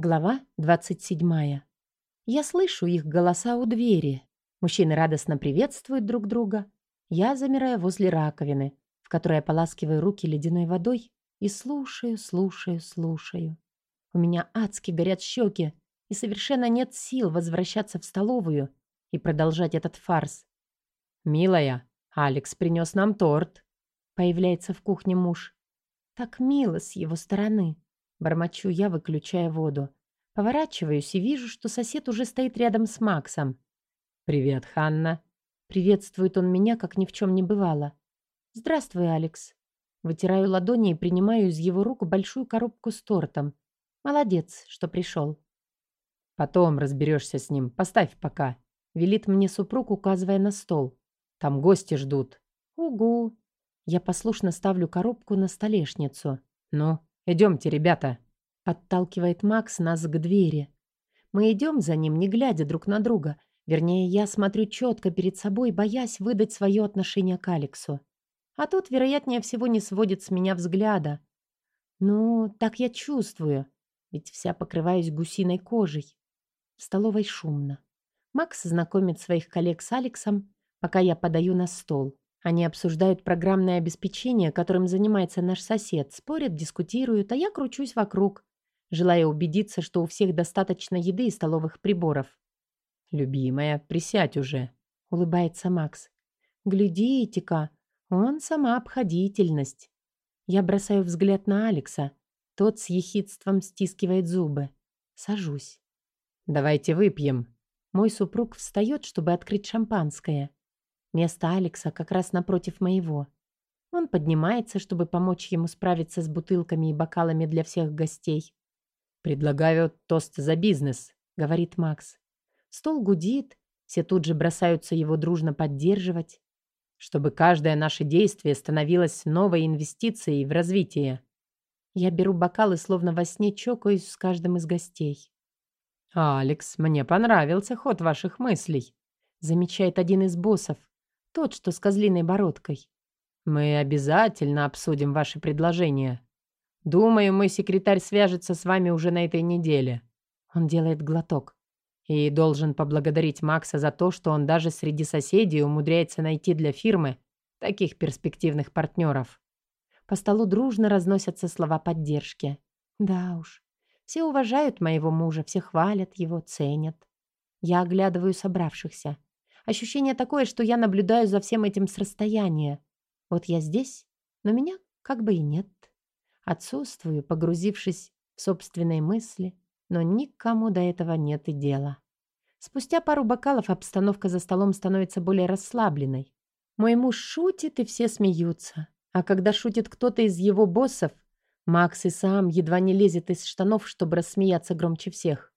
Глава 27. Я слышу их голоса у двери. Мужчины радостно приветствуют друг друга. Я замираю возле раковины, в которой ополаскиваю руки ледяной водой и слушаю, слушаю, слушаю. У меня адски горят щеки, и совершенно нет сил возвращаться в столовую и продолжать этот фарс. «Милая, Алекс принес нам торт», — появляется в кухне муж. Так мило с его стороны. Бормочу я, выключая воду. Поворачиваюсь и вижу, что сосед уже стоит рядом с Максом. «Привет, Ханна». Приветствует он меня, как ни в чем не бывало. «Здравствуй, Алекс». Вытираю ладони и принимаю из его рук большую коробку с тортом. Молодец, что пришел. «Потом разберешься с ним. Поставь пока», — велит мне супруг, указывая на стол. «Там гости ждут». «Угу». Я послушно ставлю коробку на столешницу. «Ну, идемте, ребята», — подталкивает Макс нас к двери. Мы идем за ним, не глядя друг на друга. Вернее, я смотрю четко перед собой, боясь выдать свое отношение к Алексу. А тут, вероятнее всего, не сводит с меня взгляда. Ну, так я чувствую, ведь вся покрываюсь гусиной кожей. В столовой шумно. Макс знакомит своих коллег с Алексом, пока я подаю на стол. Они обсуждают программное обеспечение, которым занимается наш сосед, спорят, дискутируют, а я кручусь вокруг, желая убедиться, что у всех достаточно еды и столовых приборов. «Любимая, присядь уже», — улыбается Макс. «Глядите-ка, он сама обходительность». Я бросаю взгляд на Алекса. Тот с ехидством стискивает зубы. Сажусь. «Давайте выпьем». Мой супруг встает, чтобы открыть шампанское. Место Алекса как раз напротив моего. Он поднимается, чтобы помочь ему справиться с бутылками и бокалами для всех гостей. «Предлагаю тост за бизнес», — говорит Макс. Стол гудит, все тут же бросаются его дружно поддерживать. «Чтобы каждое наше действие становилось новой инвестицией в развитие». Я беру бокал и словно во сне чокаюсь с каждым из гостей. «Алекс, мне понравился ход ваших мыслей», замечает один из боссов, тот, что с козлиной бородкой. «Мы обязательно обсудим ваши предложения. Думаю, мой секретарь свяжется с вами уже на этой неделе». Он делает глоток. И должен поблагодарить Макса за то, что он даже среди соседей умудряется найти для фирмы таких перспективных партнеров. По столу дружно разносятся слова поддержки. Да уж, все уважают моего мужа, все хвалят его, ценят. Я оглядываю собравшихся. Ощущение такое, что я наблюдаю за всем этим с расстояния. Вот я здесь, но меня как бы и нет. Отсутствую, погрузившись в собственные мысли, но никому до этого нет и дела. Спустя пару бокалов обстановка за столом становится более расслабленной. Мой муж шутит, и все смеются. А когда шутит кто-то из его боссов, Макс и сам едва не лезет из штанов, чтобы рассмеяться громче всех.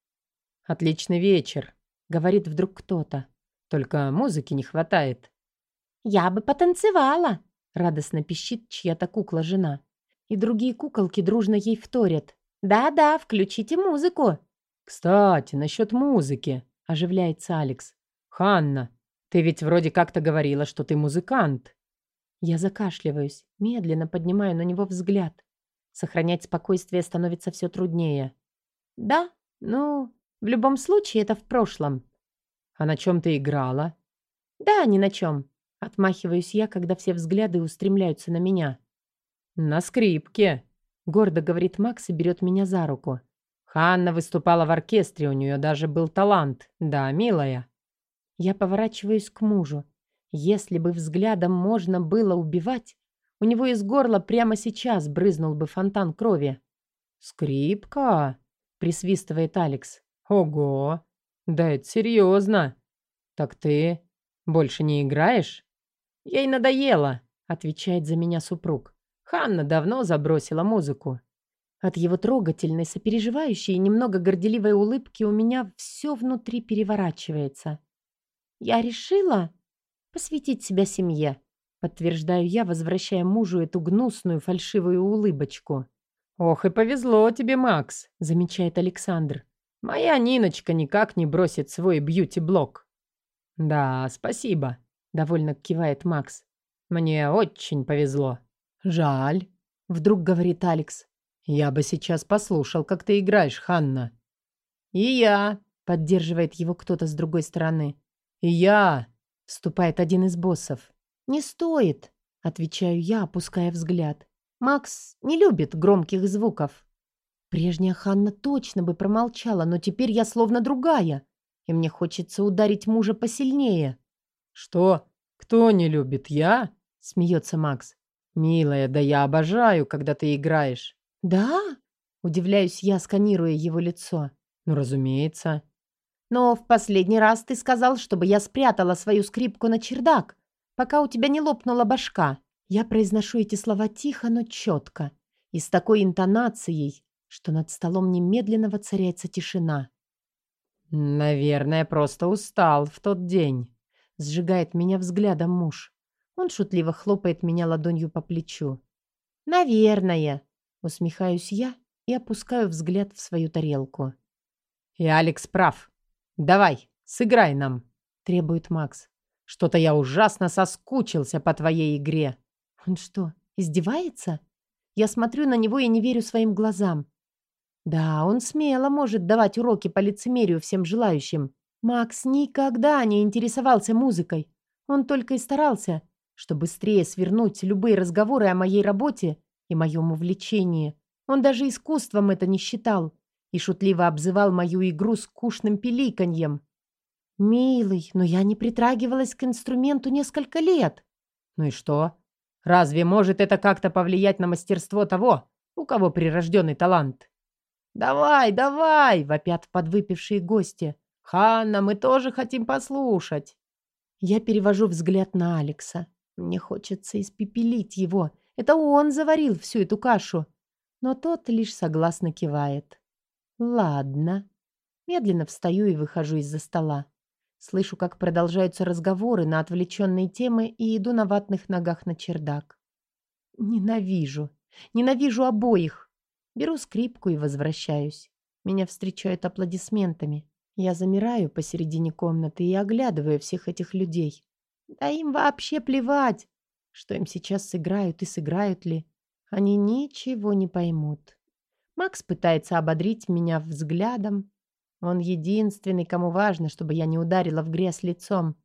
«Отличный вечер», — говорит вдруг кто-то. «Только музыки не хватает». «Я бы потанцевала», — радостно пищит чья-то кукла-жена. И другие куколки дружно ей вторят. «Да-да, включите музыку». «Кстати, насчет музыки», — оживляется Алекс. «Ханна, ты ведь вроде как-то говорила, что ты музыкант». Я закашливаюсь, медленно поднимаю на него взгляд. Сохранять спокойствие становится все труднее. Да, ну, в любом случае это в прошлом. А на чем ты играла? Да, ни на чем. Отмахиваюсь я, когда все взгляды устремляются на меня. На скрипке, гордо говорит Макс и берет меня за руку. Ханна выступала в оркестре, у нее даже был талант. Да, милая. Я поворачиваюсь к мужу. Если бы взглядом можно было убивать, у него из горла прямо сейчас брызнул бы фонтан крови. «Скрипка?» — присвистывает Алекс. «Ого! Да это серьезно. Так ты больше не играешь?» «Ей надоело», — отвечает за меня супруг. «Ханна давно забросила музыку». От его трогательной, сопереживающей и немного горделивой улыбки у меня все внутри переворачивается. «Я решила посвятить себя семье», Подтверждаю я, возвращая мужу эту гнусную фальшивую улыбочку. «Ох и повезло тебе, Макс», — замечает Александр. «Моя Ниночка никак не бросит свой бьюти-блог». «Да, спасибо», — довольно кивает Макс. «Мне очень повезло». «Жаль», — вдруг говорит Алекс. «Я бы сейчас послушал, как ты играешь, Ханна». «И я», — поддерживает его кто-то с другой стороны. «И я», — вступает один из боссов. «Не стоит», — отвечаю я, опуская взгляд. «Макс не любит громких звуков». Прежняя Ханна точно бы промолчала, но теперь я словно другая, и мне хочется ударить мужа посильнее. «Что? Кто не любит? Я?» — смеется Макс. «Милая, да я обожаю, когда ты играешь». «Да?» — удивляюсь я, сканируя его лицо. «Ну, разумеется». «Но в последний раз ты сказал, чтобы я спрятала свою скрипку на чердак, пока у тебя не лопнула башка». Я произношу эти слова тихо, но четко, и с такой интонацией, что над столом немедленно воцаряется тишина. «Наверное, просто устал в тот день», — сжигает меня взглядом муж. Он шутливо хлопает меня ладонью по плечу. «Наверное», — усмехаюсь я и опускаю взгляд в свою тарелку. «И Алекс прав. Давай, сыграй нам», — требует Макс. «Что-то я ужасно соскучился по твоей игре». Он что, издевается? Я смотрю на него и не верю своим глазам. Да, он смело может давать уроки по лицемерию всем желающим. Макс никогда не интересовался музыкой. Он только и старался, чтобы быстрее свернуть любые разговоры о моей работе и моем увлечении. Он даже искусством это не считал и шутливо обзывал мою игру скучным пиликаньем. «Милый, но я не притрагивалась к инструменту несколько лет». «Ну и что? Разве может это как-то повлиять на мастерство того, у кого прирожденный талант? «Давай, давай!» — вопят подвыпившие гости. «Ханна, мы тоже хотим послушать!» Я перевожу взгляд на Алекса. Мне хочется испепелить его. Это он заварил всю эту кашу. Но тот лишь согласно кивает. «Ладно». Медленно встаю и выхожу из-за стола. Слышу, как продолжаются разговоры на отвлеченные темы и иду на ватных ногах на чердак. Ненавижу. Ненавижу обоих. Беру скрипку и возвращаюсь. Меня встречают аплодисментами. Я замираю посередине комнаты и оглядываю всех этих людей. Да им вообще плевать, что им сейчас сыграют и сыграют ли. Они ничего не поймут. Макс пытается ободрить меня взглядом, он единственный, кому важно, чтобы я не ударила в грязь лицом.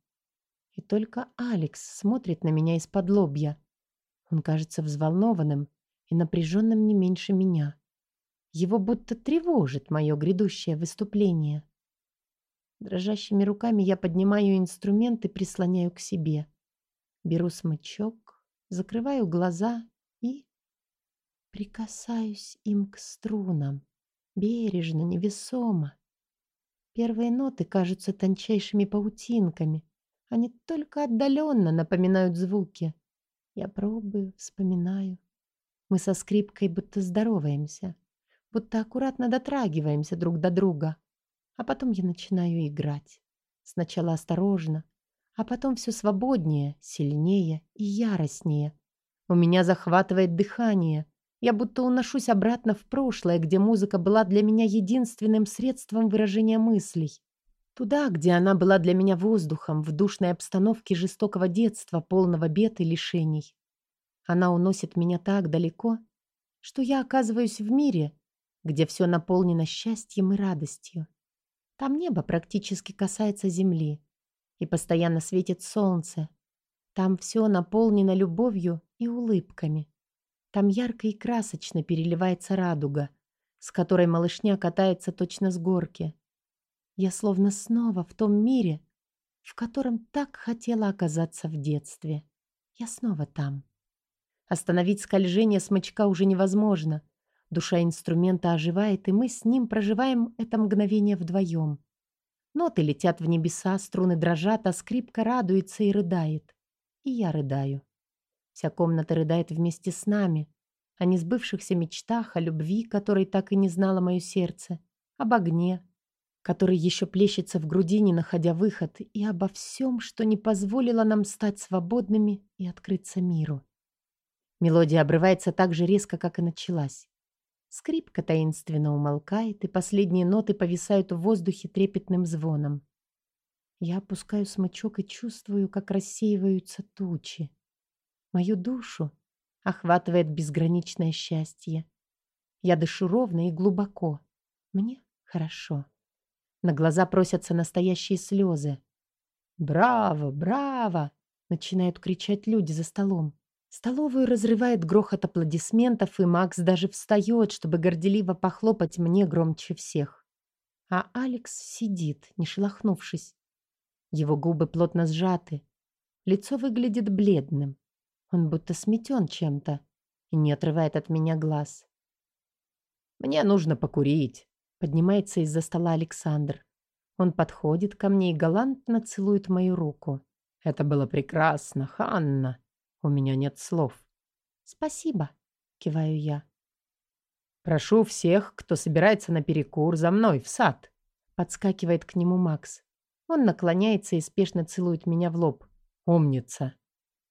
И только Алекс смотрит на меня из-под лобья. Он кажется взволнованным и напряженным не меньше меня. Его будто тревожит мое грядущее выступление. Дрожащими руками я поднимаю инструмент и прислоняю к себе. Беру смычок, закрываю глаза и прикасаюсь им к струнам. Бережно, невесомо. Первые ноты кажутся тончайшими паутинками. Они только отдаленно напоминают звуки. Я пробую, вспоминаю. Мы со скрипкой будто здороваемся, будто аккуратно дотрагиваемся друг до друга. А потом я начинаю играть. Сначала осторожно, а потом все свободнее, сильнее и яростнее. У меня захватывает дыхание — я будто уношусь обратно в прошлое, где музыка была для меня единственным средством выражения мыслей. Туда, где она была для меня воздухом, в душной обстановке жестокого детства, полного бед и лишений. Она уносит меня так далеко, что я оказываюсь в мире, где все наполнено счастьем и радостью. Там небо практически касается земли, и постоянно светит солнце. Там все наполнено любовью и улыбками. Там ярко и красочно переливается радуга, с которой малышня катается точно с горки. Я словно снова в том мире, в котором так хотела оказаться в детстве. Я снова там. Остановить скольжение смычка уже невозможно. Душа инструмента оживает, и мы с ним проживаем это мгновение вдвоем. Ноты летят в небеса, струны дрожат, а скрипка радуется и рыдает. И я рыдаю. Вся комната рыдает вместе с нами. О несбывшихся мечтах, о любви, которой так и не знало мое сердце, об огне, который еще плещется в груди, не находя выход, и обо всем, что не позволило нам стать свободными и открыться миру. Мелодия обрывается так же резко, как и началась. Скрипка таинственно умолкает, и последние ноты повисают в воздухе трепетным звоном. Я опускаю смычок и чувствую, как рассеиваются тучи. Мою душу охватывает безграничное счастье. Я дышу ровно и глубоко. Мне хорошо. На глаза просятся настоящие слезы. «Браво! Браво!» — начинают кричать люди за столом. Столовую разрывает грохот аплодисментов, и Макс даже встает, чтобы горделиво похлопать мне громче всех. А Алекс сидит, не шелохнувшись. Его губы плотно сжаты. Лицо выглядит бледным. Он будто сметен чем-то и не отрывает от меня глаз. «Мне нужно покурить», — поднимается из-за стола Александр. Он подходит ко мне и галантно целует мою руку. «Это было прекрасно, Ханна. У меня нет слов». «Спасибо», — киваю я. «Прошу всех, кто собирается на перекур, за мной, в сад», — подскакивает к нему Макс. Он наклоняется и спешно целует меня в лоб. «Умница!»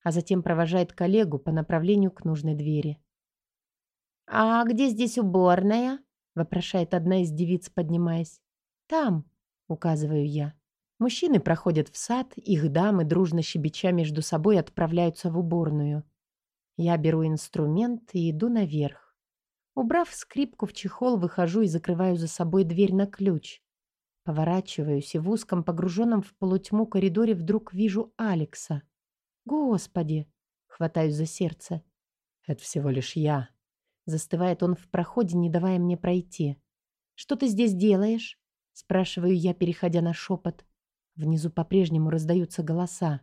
А затем провожает коллегу по направлению к нужной двери. «А где здесь уборная?» — вопрошает одна из девиц, поднимаясь. «Там», — указываю я. Мужчины проходят в сад, их дамы, дружно щебеча между собой, отправляются в уборную. Я беру инструмент и иду наверх. Убрав скрипку в чехол, выхожу и закрываю за собой дверь на ключ. Поворачиваюсь и в узком, погруженном в полутьму коридоре вдруг вижу Алекса. «Господи!» — хватаюсь за сердце. «Это всего лишь я». Застывает он в проходе, не давая мне пройти. «Что ты здесь делаешь?» — спрашиваю я, переходя на шепот. Внизу по-прежнему раздаются голоса.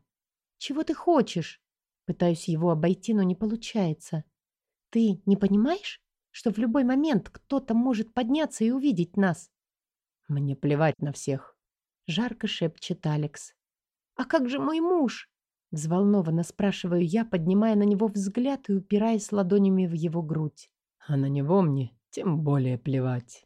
«Чего ты хочешь?» Пытаюсь его обойти, но не получается. «Ты не понимаешь, что в любой момент кто-то может подняться и увидеть нас?» «Мне плевать на всех», — жарко шепчет Алекс. «А как же мой муж?» Взволнованно спрашиваю я, поднимая на него взгляд и упираясь ладонями в его грудь. «А на него мне тем более плевать».